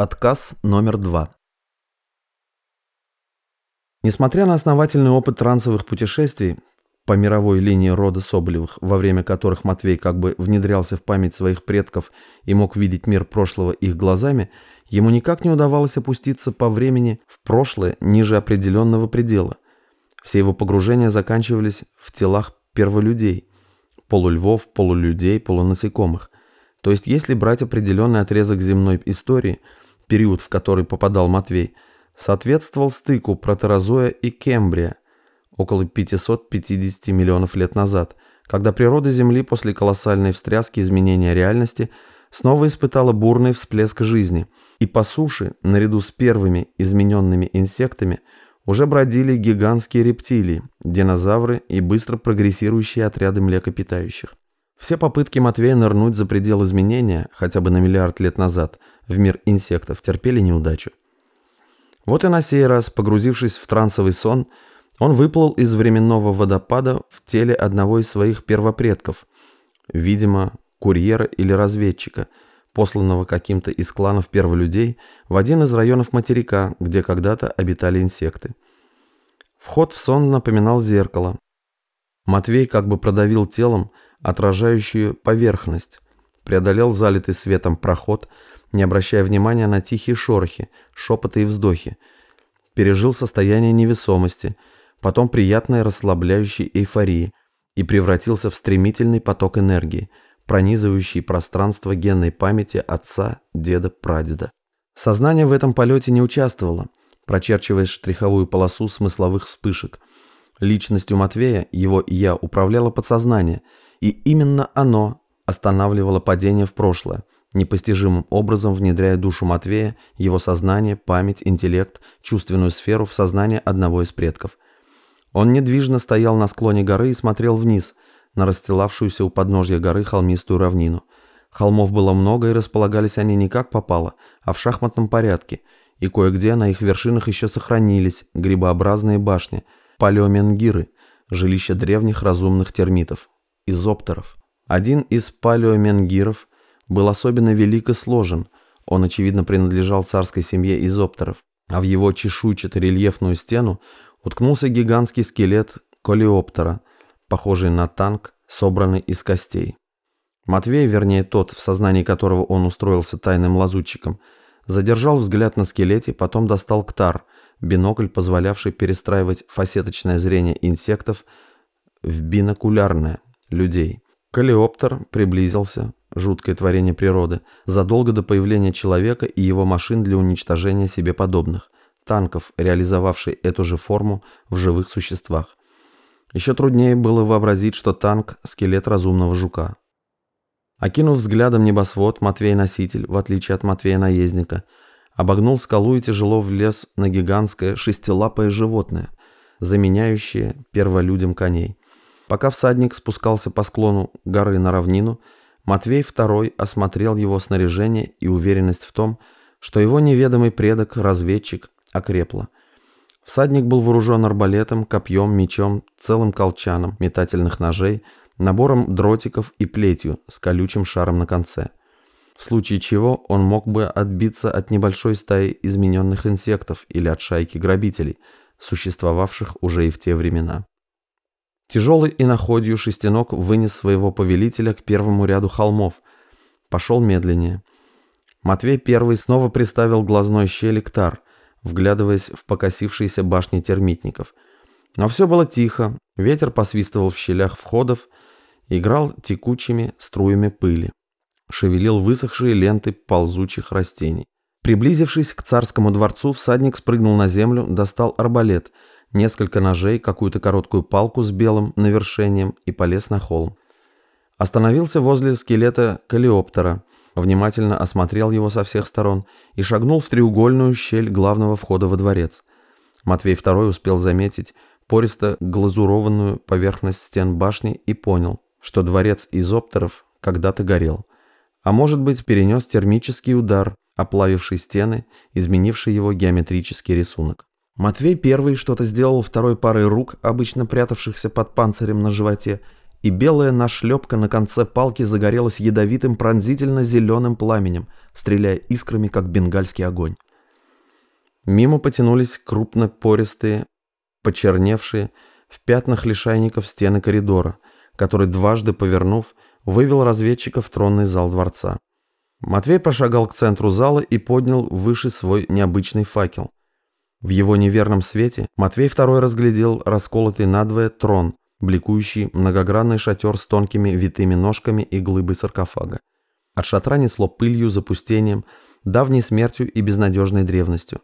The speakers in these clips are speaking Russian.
Отказ номер два. Несмотря на основательный опыт трансовых путешествий по мировой линии рода Соболевых, во время которых Матвей как бы внедрялся в память своих предков и мог видеть мир прошлого их глазами, ему никак не удавалось опуститься по времени в прошлое ниже определенного предела. Все его погружения заканчивались в телах перволюдей, полульвов, полулюдей, полунасекомых. То есть если брать определенный отрезок земной истории – период, в который попадал Матвей, соответствовал стыку протерозоя и кембрия около 550 миллионов лет назад, когда природа Земли после колоссальной встряски изменения реальности снова испытала бурный всплеск жизни, и по суше, наряду с первыми измененными инсектами, уже бродили гигантские рептилии, динозавры и быстро прогрессирующие отряды млекопитающих. Все попытки Матвея нырнуть за предел изменения, хотя бы на миллиард лет назад, в мир инсектов, терпели неудачу. Вот и на сей раз, погрузившись в трансовый сон, он выплыл из временного водопада в теле одного из своих первопредков, видимо, курьера или разведчика, посланного каким-то из кланов перволюдей в один из районов материка, где когда-то обитали инсекты. Вход в сон напоминал зеркало. Матвей как бы продавил телом отражающую поверхность, преодолел залитый светом проход, не обращая внимания на тихие шорохи, шепоты и вздохи, пережил состояние невесомости, потом приятной расслабляющей эйфории и превратился в стремительный поток энергии, пронизывающий пространство генной памяти отца, деда, прадеда. Сознание в этом полете не участвовало, прочерчивая штриховую полосу смысловых вспышек. Личностью Матвея его «я» управляло подсознание – и именно оно останавливало падение в прошлое, непостижимым образом внедряя душу Матвея, его сознание, память, интеллект, чувственную сферу в сознание одного из предков. Он недвижно стоял на склоне горы и смотрел вниз, на расстилавшуюся у подножья горы холмистую равнину. Холмов было много, и располагались они не как попало, а в шахматном порядке, и кое-где на их вершинах еще сохранились грибообразные башни, палеоменгиры, жилища древних разумных термитов изоптеров. Один из палеоменгиров был особенно велик и сложен, он, очевидно, принадлежал царской семье изоптеров, а в его чешуйчато-рельефную стену уткнулся гигантский скелет колеоптера, похожий на танк, собранный из костей. Матвей, вернее тот, в сознании которого он устроился тайным лазутчиком, задержал взгляд на скелете, потом достал ктар, бинокль, позволявший перестраивать фасеточное зрение инсектов в бинокулярное, людей. Калиоптер приблизился, жуткое творение природы, задолго до появления человека и его машин для уничтожения себе подобных, танков, реализовавший эту же форму в живых существах. Еще труднее было вообразить, что танк – скелет разумного жука. Окинув взглядом небосвод, Матвей-носитель, в отличие от Матвея-наездника, обогнул скалу и тяжело влез на гигантское шестилапое животное, заменяющее перволюдям коней. Пока всадник спускался по склону горы на равнину, Матвей II осмотрел его снаряжение и уверенность в том, что его неведомый предок, разведчик, окрепло. Всадник был вооружен арбалетом, копьем, мечом, целым колчаном, метательных ножей, набором дротиков и плетью с колючим шаром на конце. В случае чего он мог бы отбиться от небольшой стаи измененных инсектов или от шайки грабителей, существовавших уже и в те времена. Тяжелый и находью шестенок вынес своего повелителя к первому ряду холмов. Пошел медленнее. Матвей первый снова приставил глазной щели к тар, вглядываясь в покосившиеся башни термитников. Но все было тихо, ветер посвистывал в щелях входов, играл текучими струями пыли, шевелил высохшие ленты ползучих растений. Приблизившись к царскому дворцу, всадник спрыгнул на землю, достал арбалет – несколько ножей, какую-то короткую палку с белым навершением и полез на холм. Остановился возле скелета калиоптера, внимательно осмотрел его со всех сторон и шагнул в треугольную щель главного входа во дворец. Матвей II успел заметить пористо глазурованную поверхность стен башни и понял, что дворец изоптеров когда-то горел. А может быть, перенес термический удар, оплавивший стены, изменивший его геометрический рисунок. Матвей первый что-то сделал второй парой рук, обычно прятавшихся под панцирем на животе, и белая нашлепка на конце палки загорелась ядовитым пронзительно-зеленым пламенем, стреляя искрами, как бенгальский огонь. Мимо потянулись крупно-пористые, почерневшие, в пятнах лишайников стены коридора, который, дважды повернув, вывел разведчика в тронный зал дворца. Матвей прошагал к центру зала и поднял выше свой необычный факел. В его неверном свете Матвей II разглядел расколотый надвое трон, бликующий многогранный шатер с тонкими витыми ножками и глыбой саркофага. От шатра несло пылью, запустением, давней смертью и безнадежной древностью.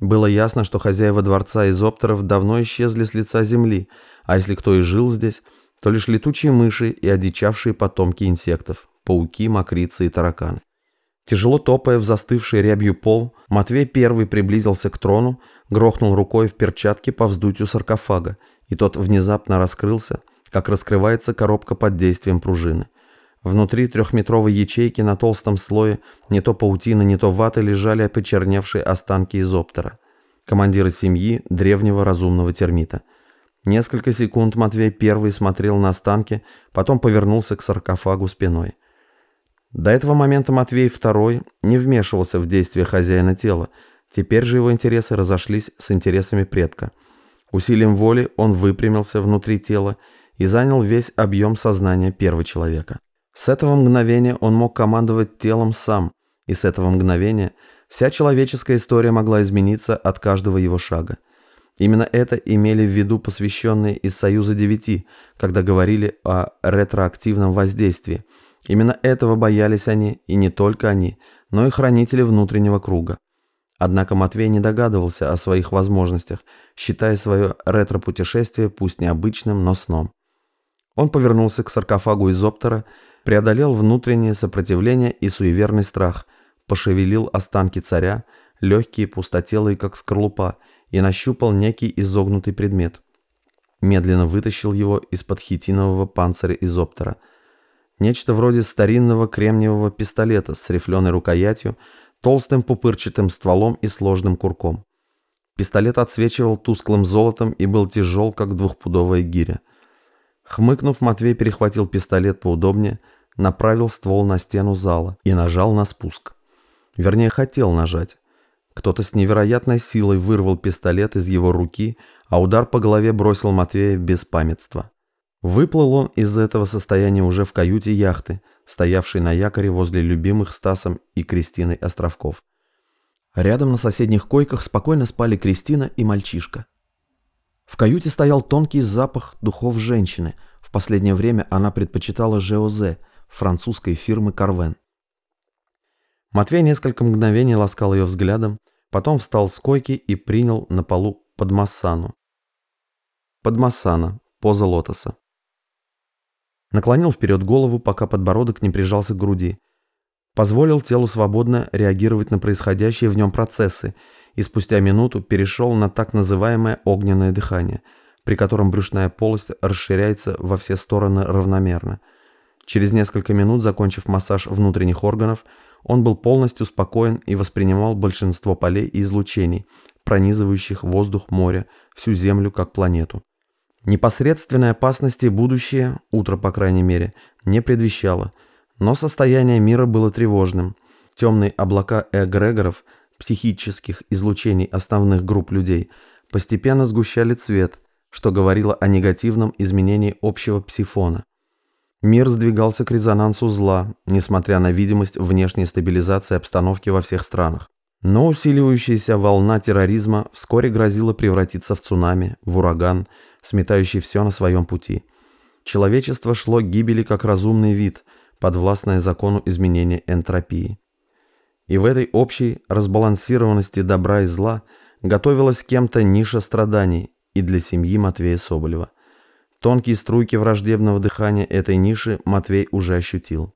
Было ясно, что хозяева дворца из оптеров давно исчезли с лица земли, а если кто и жил здесь, то лишь летучие мыши и одичавшие потомки инсектов, пауки, мокрицы и тараканы. Тяжело топая в застывший рябью пол, Матвей первый приблизился к трону, грохнул рукой в перчатке по вздутию саркофага, и тот внезапно раскрылся, как раскрывается коробка под действием пружины. Внутри трехметровой ячейки на толстом слое не то паутины, не то ваты лежали почерневшие останки изоптера. Командира семьи древнего разумного термита. Несколько секунд Матвей первый смотрел на останки, потом повернулся к саркофагу спиной. До этого момента Матвей II не вмешивался в действия хозяина тела, теперь же его интересы разошлись с интересами предка. Усилием воли он выпрямился внутри тела и занял весь объем сознания первого человека. С этого мгновения он мог командовать телом сам, и с этого мгновения вся человеческая история могла измениться от каждого его шага. Именно это имели в виду посвященные из Союза Девяти, когда говорили о ретроактивном воздействии – Именно этого боялись они, и не только они, но и хранители внутреннего круга. Однако Матвей не догадывался о своих возможностях, считая свое ретро-путешествие пусть необычным, но сном. Он повернулся к саркофагу из оптера, преодолел внутреннее сопротивление и суеверный страх, пошевелил останки царя, легкие, пустотелые, как скорлупа, и нащупал некий изогнутый предмет. Медленно вытащил его из-под хитинового панциря из оптера – Нечто вроде старинного кремниевого пистолета с рифленой рукоятью, толстым пупырчатым стволом и сложным курком. Пистолет отсвечивал тусклым золотом и был тяжел, как двухпудовая гиря. Хмыкнув, Матвей перехватил пистолет поудобнее, направил ствол на стену зала и нажал на спуск. Вернее, хотел нажать. Кто-то с невероятной силой вырвал пистолет из его руки, а удар по голове бросил Матвея без памятства. Выплыл он из этого состояния уже в каюте яхты, стоявшей на якоре возле любимых Стасом и Кристиной островков. Рядом на соседних койках спокойно спали Кристина и мальчишка. В каюте стоял тонкий запах духов женщины. В последнее время она предпочитала ЖОЗ, французской фирмы Карвен. Матвей несколько мгновений ласкал ее взглядом, потом встал с койки и принял на полу подмассану. Подмассана, поза лотоса. Наклонил вперед голову, пока подбородок не прижался к груди. Позволил телу свободно реагировать на происходящие в нем процессы и спустя минуту перешел на так называемое огненное дыхание, при котором брюшная полость расширяется во все стороны равномерно. Через несколько минут, закончив массаж внутренних органов, он был полностью спокоен и воспринимал большинство полей и излучений, пронизывающих воздух, море, всю Землю как планету. Непосредственной опасности будущее, утро по крайней мере, не предвещало, но состояние мира было тревожным. Темные облака эгрегоров, психических излучений основных групп людей, постепенно сгущали цвет, что говорило о негативном изменении общего псифона. Мир сдвигался к резонансу зла, несмотря на видимость внешней стабилизации обстановки во всех странах. Но усиливающаяся волна терроризма вскоре грозила превратиться в цунами, в ураган – сметающий все на своем пути. Человечество шло к гибели как разумный вид, подвластное закону изменения энтропии. И в этой общей разбалансированности добра и зла готовилась кем-то ниша страданий и для семьи Матвея Соболева. Тонкие струйки враждебного дыхания этой ниши Матвей уже ощутил.